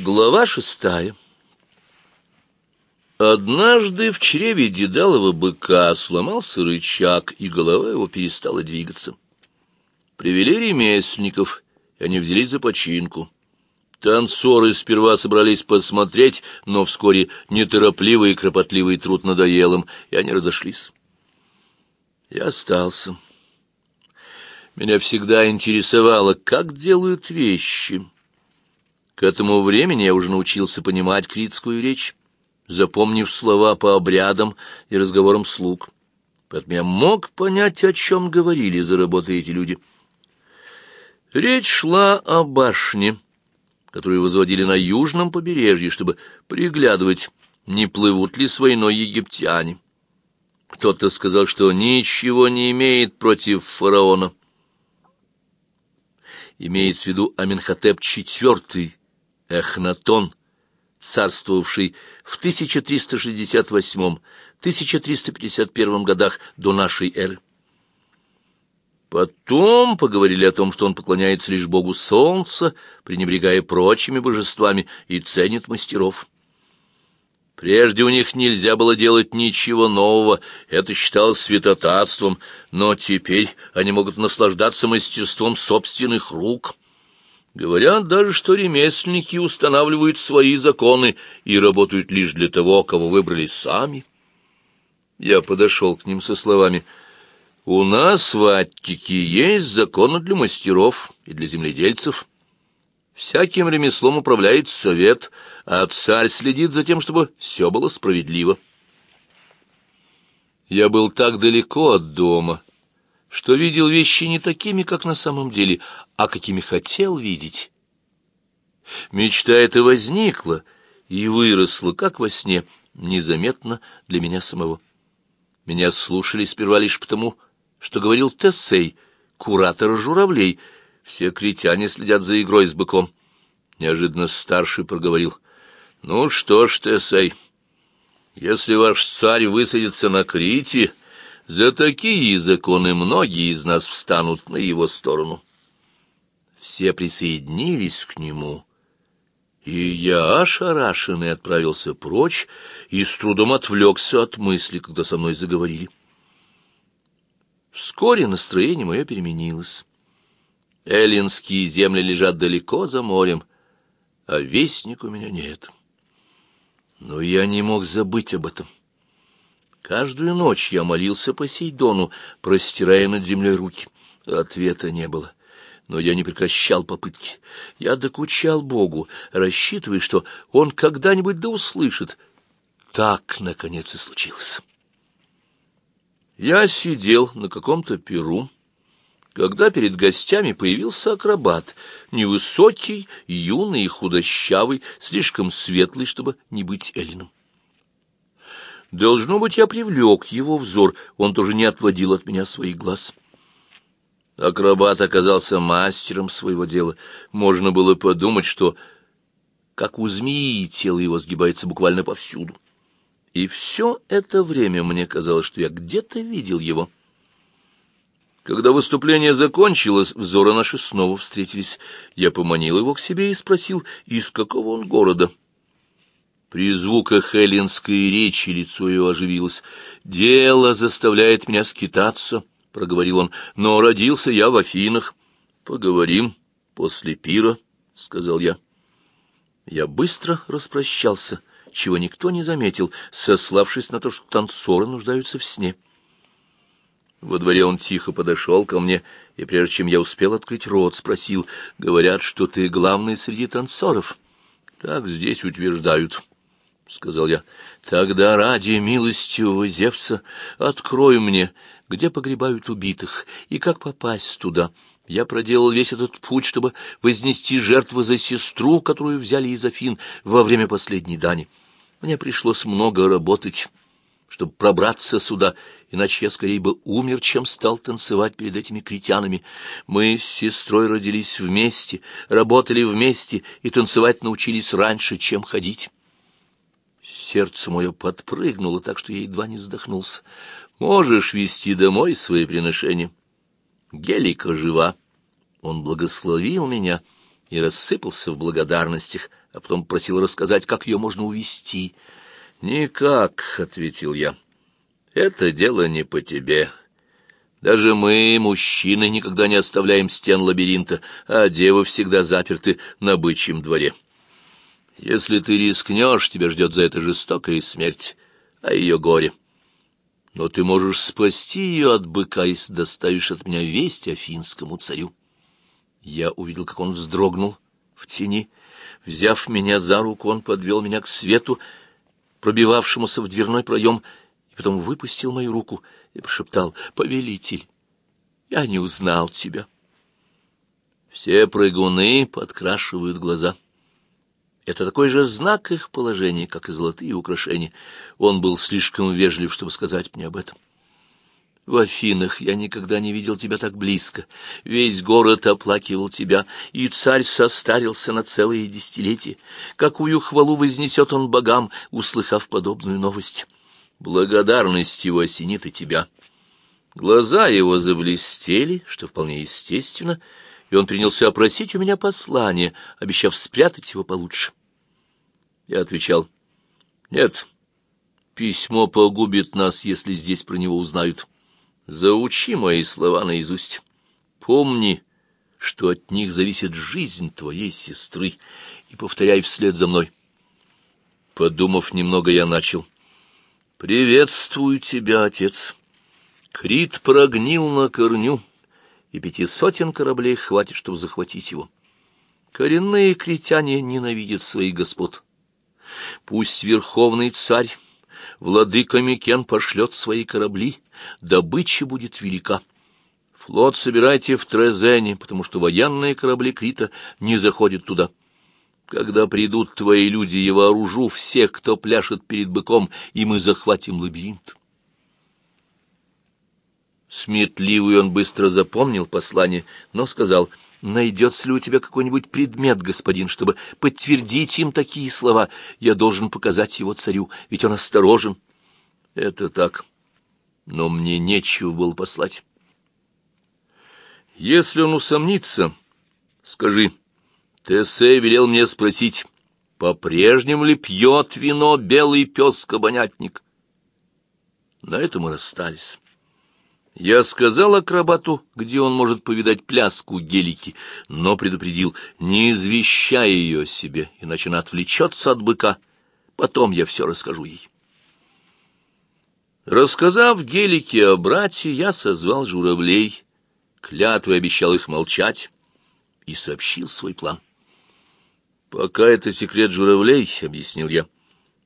Глава шестая Однажды в чреве дедалого быка сломался рычаг, и голова его перестала двигаться. Привели ремесленников, и они взялись за починку. Танцоры сперва собрались посмотреть, но вскоре неторопливый и кропотливый труд надоел им, и они разошлись. Я остался. Меня всегда интересовало, как делают вещи. К этому времени я уже научился понимать критскую речь, запомнив слова по обрядам и разговорам слуг. Поэтому я мог понять, о чем говорили за эти люди. Речь шла о башне, которую возводили на южном побережье, чтобы приглядывать, не плывут ли с войной египтяне. Кто-то сказал, что ничего не имеет против фараона. Имеется в виду Аменхотеп IV, Эхнатон, царствовавший в 1368-1351 годах до нашей эры. Потом поговорили о том, что он поклоняется лишь богу солнца, пренебрегая прочими божествами, и ценит мастеров. Прежде у них нельзя было делать ничего нового, это считалось святотатством, но теперь они могут наслаждаться мастерством собственных рук. Говорят даже, что ремесленники устанавливают свои законы и работают лишь для того, кого выбрали сами. Я подошел к ним со словами «У нас в Аттике есть законы для мастеров и для земледельцев. Всяким ремеслом управляет совет, а царь следит за тем, чтобы все было справедливо». Я был так далеко от дома, что видел вещи не такими, как на самом деле, а какими хотел видеть. Мечта эта возникла и выросла, как во сне, незаметно для меня самого. Меня слушали сперва лишь потому, что говорил Тессей, куратор журавлей. Все критяне следят за игрой с быком. Неожиданно старший проговорил. «Ну что ж, Тессей, если ваш царь высадится на Крите...» За такие законы многие из нас встанут на его сторону. Все присоединились к нему, и я, ошарашенный, отправился прочь и с трудом отвлекся от мысли, когда со мной заговорили. Вскоре настроение мое переменилось. Эллинские земли лежат далеко за морем, а вестник у меня нет. Но я не мог забыть об этом. Каждую ночь я молился Посейдону, простирая над землей руки. Ответа не было. Но я не прекращал попытки. Я докучал Богу, рассчитывая, что Он когда-нибудь да услышит. Так, наконец, и случилось. Я сидел на каком-то перу, когда перед гостями появился акробат, невысокий, юный и худощавый, слишком светлый, чтобы не быть Эллином. Должно быть, я привлек его взор, он тоже не отводил от меня своих глаз. Акробат оказался мастером своего дела. Можно было подумать, что, как у змеи, тело его сгибается буквально повсюду. И все это время мне казалось, что я где-то видел его. Когда выступление закончилось, взоры наши снова встретились. Я поманил его к себе и спросил, из какого он города. При звуках эллинской речи лицо его оживилось. «Дело заставляет меня скитаться», — проговорил он, — «но родился я в Афинах». «Поговорим после пира», — сказал я. Я быстро распрощался, чего никто не заметил, сославшись на то, что танцоры нуждаются в сне. Во дворе он тихо подошел ко мне, и прежде чем я успел открыть рот, спросил, «Говорят, что ты главный среди танцоров». «Так здесь утверждают». — сказал я. — Тогда ради милостивого Зевса открой мне, где погребают убитых, и как попасть туда. Я проделал весь этот путь, чтобы вознести жертву за сестру, которую взяли из Афин во время последней дани. Мне пришлось много работать, чтобы пробраться сюда, иначе я скорее бы умер, чем стал танцевать перед этими критянами. Мы с сестрой родились вместе, работали вместе и танцевать научились раньше, чем ходить. Сердце мое подпрыгнуло так, что я едва не вздохнулся. Можешь вести домой свои приношения. Гелика жива. Он благословил меня и рассыпался в благодарностях, а потом просил рассказать, как ее можно увести. «Никак», — ответил я, — «это дело не по тебе». Даже мы, мужчины, никогда не оставляем стен лабиринта, а девы всегда заперты на бычьем дворе. Если ты рискнешь, тебя ждет за это жестокая смерть, а ее горе. Но ты можешь спасти ее от быка, если доставишь от меня весть афинскому царю. Я увидел, как он вздрогнул в тени. Взяв меня за руку, он подвел меня к свету, пробивавшемуся в дверной проем, и потом выпустил мою руку — и пошептал «Повелитель, я не узнал тебя». Все прыгуны подкрашивают глаза. Это такой же знак их положения, как и золотые украшения. Он был слишком вежлив, чтобы сказать мне об этом. В Афинах я никогда не видел тебя так близко. Весь город оплакивал тебя, и царь состарился на целые десятилетия. Какую хвалу вознесет он богам, услыхав подобную новость? Благодарность его осенит и тебя. Глаза его заблестели, что вполне естественно, и он принялся опросить у меня послание, обещав спрятать его получше. Я отвечал, «Нет, письмо погубит нас, если здесь про него узнают. Заучи мои слова наизусть. Помни, что от них зависит жизнь твоей сестры, и повторяй вслед за мной». Подумав немного, я начал — «Приветствую тебя, отец!» Крит прогнил на корню, и пяти сотен кораблей хватит, чтобы захватить его. Коренные критяне ненавидят своих господ. Пусть верховный царь, владыка Микен, пошлет свои корабли, добыча будет велика. Флот собирайте в Трезене, потому что военные корабли Крита не заходят туда. Когда придут твои люди, я вооружу всех, кто пляшет перед быком, и мы захватим лабиринт. Сметливый он быстро запомнил послание, но сказал, «Найдется ли у тебя какой-нибудь предмет, господин, чтобы подтвердить им такие слова? Я должен показать его царю, ведь он осторожен». «Это так, но мне нечего было послать». «Если он усомнится, скажи». Тессе велел мне спросить, по-прежнему ли пьет вино белый пес-кабанятник. На этом мы расстались. Я сказал акробату, где он может повидать пляску гелики, но предупредил, не извещая ее себе, иначе она отвлечется от быка. Потом я все расскажу ей. Рассказав гелике о брате, я созвал журавлей, клятвой обещал их молчать и сообщил свой план. «Пока это секрет журавлей», — объяснил я.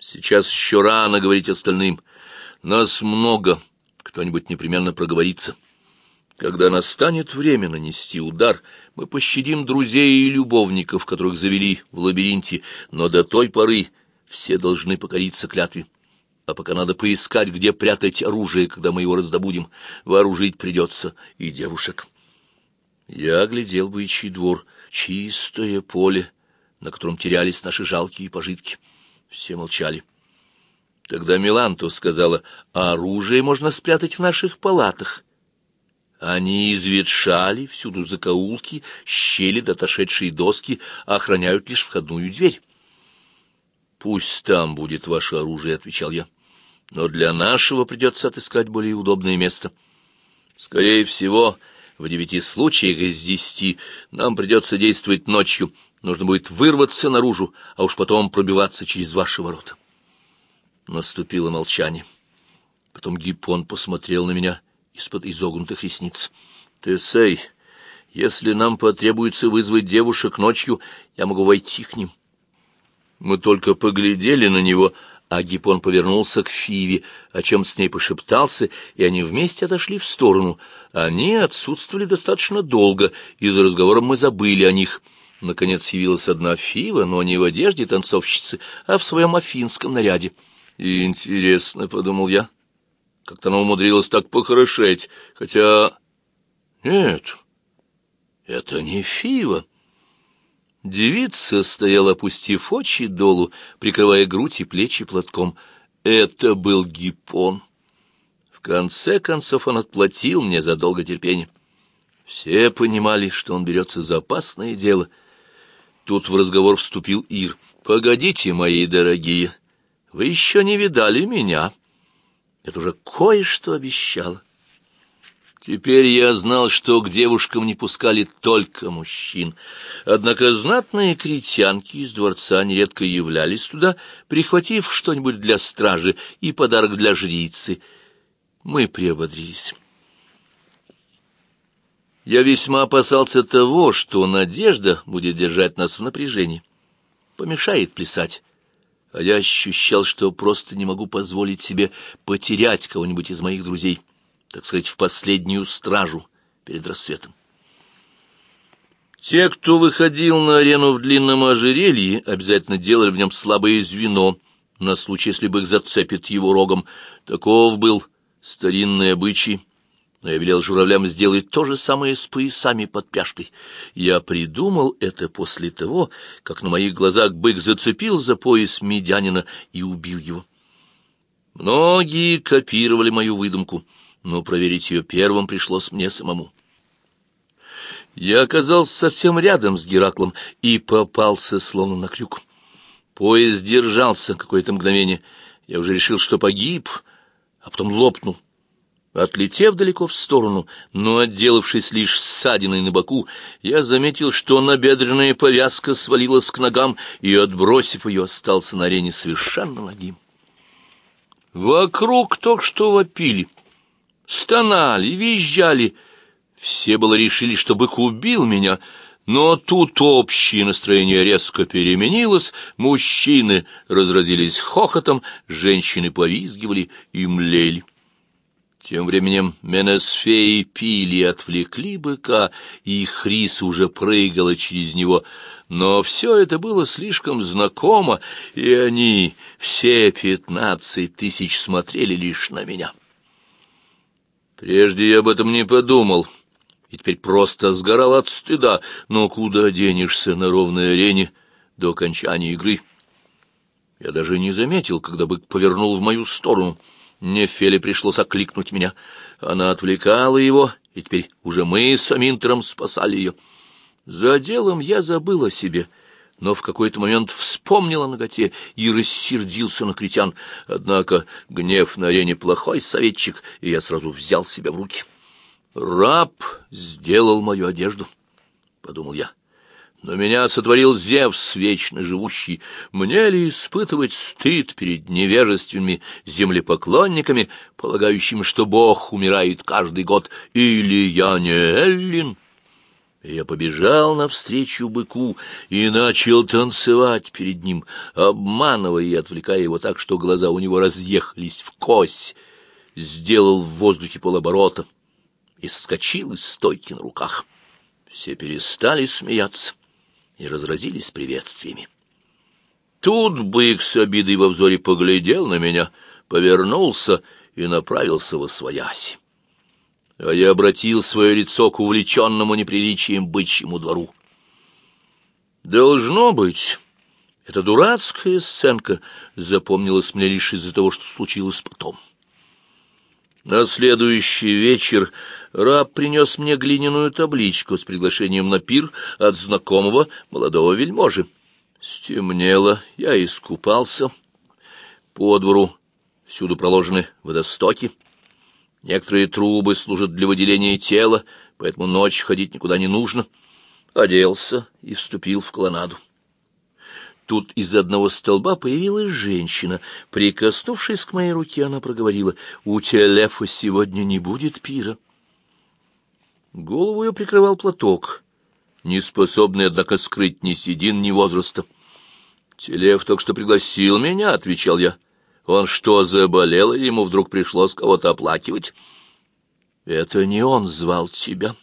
«Сейчас еще рано говорить остальным. Нас много, кто-нибудь непременно проговорится. Когда настанет время нанести удар, мы пощадим друзей и любовников, которых завели в лабиринте, но до той поры все должны покориться клятве. А пока надо поискать, где прятать оружие, когда мы его раздобудем. Вооружить придется и девушек». Я оглядел бычий двор, чистое поле, на котором терялись наши жалкие пожитки. Все молчали. Тогда Миланту сказала, а оружие можно спрятать в наших палатах. Они изветшали, всюду закоулки, щели дотошедшие доски охраняют лишь входную дверь. «Пусть там будет ваше оружие», — отвечал я. «Но для нашего придется отыскать более удобное место. Скорее всего, в девяти случаях из десяти нам придется действовать ночью, Нужно будет вырваться наружу, а уж потом пробиваться через ваши ворота. Наступило молчание. Потом Гиппон посмотрел на меня из-под изогнутых ресниц. «Тесей, если нам потребуется вызвать девушек ночью, я могу войти к ним». Мы только поглядели на него, а Гиппон повернулся к Фиве, о чем с ней пошептался, и они вместе отошли в сторону. Они отсутствовали достаточно долго, и за разговором мы забыли о них — Наконец явилась одна фива, но не в одежде танцовщицы, а в своем афинском наряде. И интересно, — подумал я, — как-то она умудрилась так похорошеть, хотя... Нет, это не фива. Девица стояла, опустив очи долу, прикрывая грудь и плечи платком. Это был гипон. В конце концов он отплатил мне за долготерпение. Все понимали, что он берется за опасное дело — Тут в разговор вступил Ир. Погодите, мои дорогие, вы еще не видали меня. Это уже кое-что обещало. Теперь я знал, что к девушкам не пускали только мужчин. Однако знатные критянки из дворца нередко являлись туда, прихватив что-нибудь для стражи и подарок для жрицы. Мы приободрились. Я весьма опасался того, что надежда будет держать нас в напряжении, помешает плясать. А я ощущал, что просто не могу позволить себе потерять кого-нибудь из моих друзей так сказать, в последнюю стражу перед рассветом. Те, кто выходил на арену в длинном ожерелье, обязательно делали в нем слабое звено, на случай, если бы их зацепит его рогом. Таков был старинный обычай. Но я велел журавлям сделать то же самое с поясами под пяшкой. Я придумал это после того, как на моих глазах бык зацепил за пояс медянина и убил его. Многие копировали мою выдумку — но проверить ее первым пришлось мне самому. Я оказался совсем рядом с Гераклом и попался словно на крюк. Поезд держался какое-то мгновение. Я уже решил, что погиб, а потом лопнул. Отлетев далеко в сторону, но отделавшись лишь ссадиной на боку, я заметил, что набедренная повязка свалилась к ногам, и, отбросив ее, остался на арене совершенно нагим. Вокруг только что вопили — стонали, визжали. Все было решили, что бык убил меня, но тут общее настроение резко переменилось, мужчины разразились хохотом, женщины повизгивали и млели. Тем временем Менесфеи пили отвлекли быка, и Хрис уже прыгала через него, но все это было слишком знакомо, и они, все пятнадцать тысяч, смотрели лишь на меня. Прежде я об этом не подумал, и теперь просто сгорал от стыда, но куда денешься на ровной арене до окончания игры? Я даже не заметил, когда бык повернул в мою сторону. Нефеле пришлось окликнуть меня. Она отвлекала его, и теперь уже мы с Аминтером спасали ее. За делом я забыл о себе — но в какой-то момент вспомнил о ноготе и рассердился на критян. Однако гнев на арене плохой советчик, и я сразу взял себя в руки. «Раб сделал мою одежду», — подумал я. «Но меня сотворил Зевс, вечно живущий. Мне ли испытывать стыд перед невежественными землепоклонниками, полагающими, что Бог умирает каждый год, или я не Эллин?» Я побежал навстречу быку и начал танцевать перед ним, обманывая и отвлекая его так, что глаза у него разъехались в кость. Сделал в воздухе полоборота и соскочил из стойки на руках. Все перестали смеяться и разразились приветствиями. Тут бык с обидой во взоре поглядел на меня, повернулся и направился во свояси а я обратил свое лицо к увлеченному неприличием бычьему двору. Должно быть, эта дурацкая сценка запомнилась мне лишь из-за того, что случилось потом. На следующий вечер раб принес мне глиняную табличку с приглашением на пир от знакомого молодого вельможи. Стемнело, я искупался. По двору всюду проложены водостоки. Некоторые трубы служат для выделения тела, поэтому ночью ходить никуда не нужно. Оделся и вступил в колоннаду. Тут из одного столба появилась женщина. Прикоснувшись к моей руке, она проговорила, «У Телефа сегодня не будет пира». Голову ее прикрывал платок, не способный, однако, скрыть ни седин, ни возраста. «Телеф только что пригласил меня», — отвечал я. Он что, заболел, или ему вдруг пришлось кого-то оплакивать? Это не он звал тебя.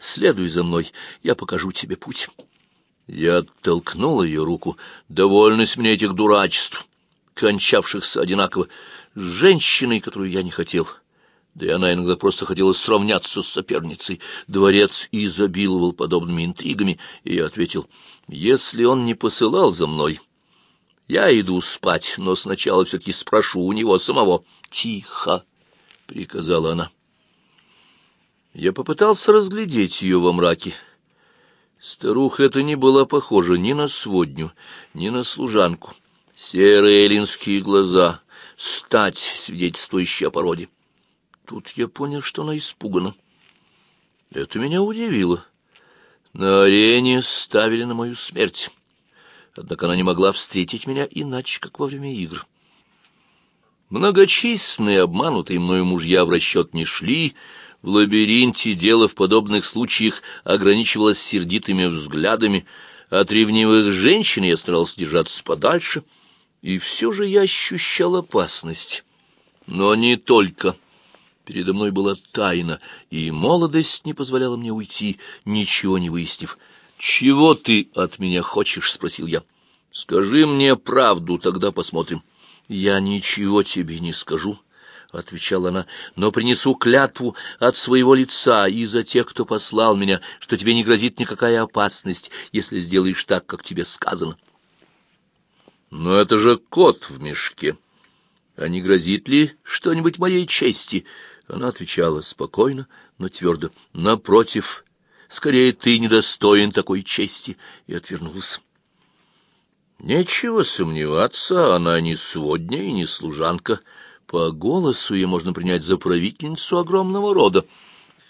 Следуй за мной, я покажу тебе путь. Я оттолкнул ее руку. Довольно с меня этих дурачеств, кончавшихся одинаково, с женщиной, которую я не хотел. Да и она иногда просто хотела сравняться с соперницей. Дворец изобиловал подобными интригами, и я ответил, если он не посылал за мной, я иду спать, но сначала все-таки спрошу у него самого. «Тихо!» — приказала она. Я попытался разглядеть ее во мраке. Старуха эта не была похожа ни на сводню, ни на служанку. Серые эллинские глаза, стать, свидетельствующая о породе. Тут я понял, что она испугана. Это меня удивило. На арене ставили на мою смерть. Однако она не могла встретить меня иначе, как во время игр. Многочисленные обманутые мною мужья в расчет не шли, в лабиринте дело в подобных случаях ограничивалось сердитыми взглядами, от ревнивых женщин я старался держаться подальше, и все же я ощущал опасность. Но не только. Передо мной была тайна, и молодость не позволяла мне уйти, ничего не выяснив. «Чего ты от меня хочешь?» — спросил я. «Скажи мне правду, тогда посмотрим». «Я ничего тебе не скажу», — отвечала она, — «но принесу клятву от своего лица и за тех, кто послал меня, что тебе не грозит никакая опасность, если сделаешь так, как тебе сказано». «Но это же кот в мешке. А не грозит ли что-нибудь моей чести?» Она отвечала спокойно, но твердо. «Напротив, скорее ты недостоин такой чести», и отвернулся. Нечего сомневаться, она не сводня и не служанка. По голосу ее можно принять за правительницу огромного рода.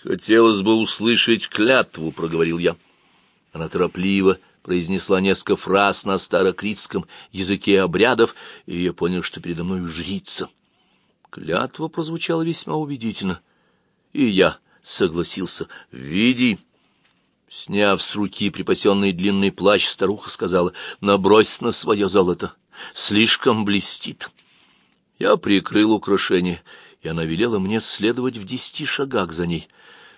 «Хотелось бы услышать клятву», — проговорил я. Она торопливо произнесла несколько фраз на старокритском языке обрядов, и я понял, что передо мной жрица. Клятва прозвучала весьма убедительно, и я согласился. «Види!» Сняв с руки припасенный длинный плащ, старуха сказала, «Набрось на свое золото, слишком блестит». Я прикрыл украшение, и она велела мне следовать в десяти шагах за ней.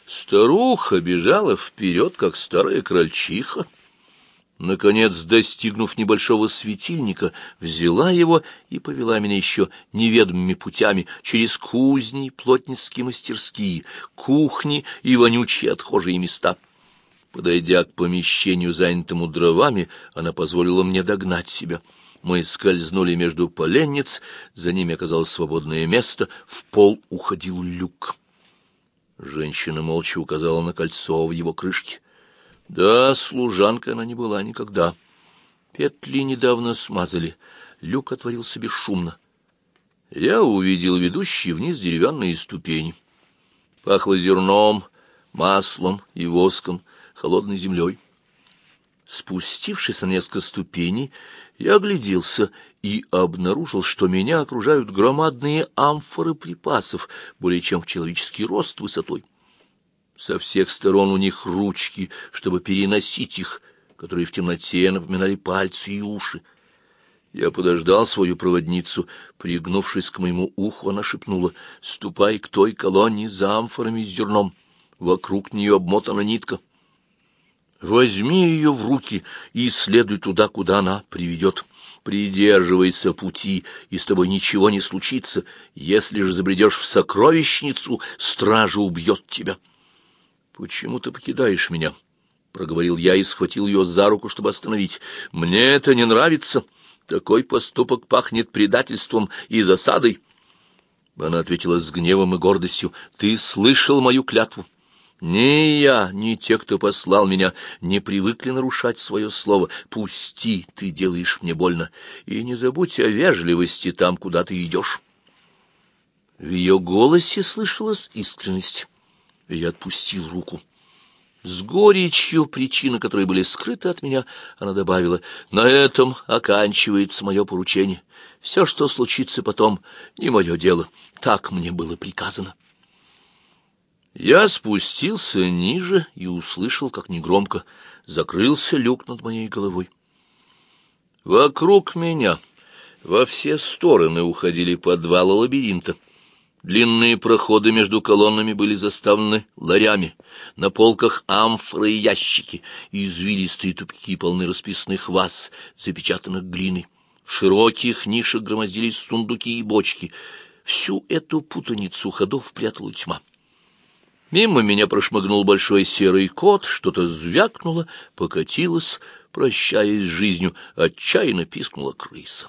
Старуха бежала вперед, как старая крольчиха. Наконец, достигнув небольшого светильника, взяла его и повела меня еще неведомыми путями через кузни, плотницкие мастерские, кухни и вонючие отхожие места — Подойдя к помещению, занятому дровами, она позволила мне догнать себя. Мы скользнули между поленниц, за ними оказалось свободное место, в пол уходил люк. Женщина молча указала на кольцо в его крышке. Да, служанка она не была никогда. Петли недавно смазали, люк отворился бесшумно. Я увидел ведущие вниз деревянные ступени. Пахло зерном, маслом и воском, холодной землей. Спустившись на несколько ступеней, я огляделся и обнаружил, что меня окружают громадные амфоры припасов, более чем в человеческий рост высотой. Со всех сторон у них ручки, чтобы переносить их, которые в темноте напоминали пальцы и уши. Я подождал свою проводницу. Пригнувшись к моему уху, она шепнула, «Ступай к той колонне за амфорами с зерном. Вокруг нее обмотана нитка». Возьми ее в руки и следуй туда, куда она приведет. Придерживайся пути, и с тобой ничего не случится. Если же забредешь в сокровищницу, стража убьет тебя. — Почему ты покидаешь меня? — проговорил я и схватил ее за руку, чтобы остановить. — Мне это не нравится. Такой поступок пахнет предательством и засадой. Она ответила с гневом и гордостью. — Ты слышал мою клятву. — ни я, ни те, кто послал меня, не привыкли нарушать свое слово. Пусти, ты делаешь мне больно, и не забудь о вежливости там, куда ты идешь. В ее голосе слышалась искренность, и я отпустил руку. С горечью, причины которой были скрыты от меня, она добавила, «На этом оканчивается мое поручение. Все, что случится потом, не мое дело. Так мне было приказано». Я спустился ниже и услышал, как негромко закрылся люк над моей головой. Вокруг меня во все стороны уходили подвалы лабиринта. Длинные проходы между колоннами были заставлены ларями, на полках амфоры и ящики, извилистые тупики полны расписанных ваз, запечатанных глиной. В широких нишах громоздились сундуки и бочки. Всю эту путаницу ходов прятала тьма. Мимо меня прошмыгнул большой серый кот, что-то звякнуло, покатилось, прощаясь с жизнью, отчаянно пискнула крыса.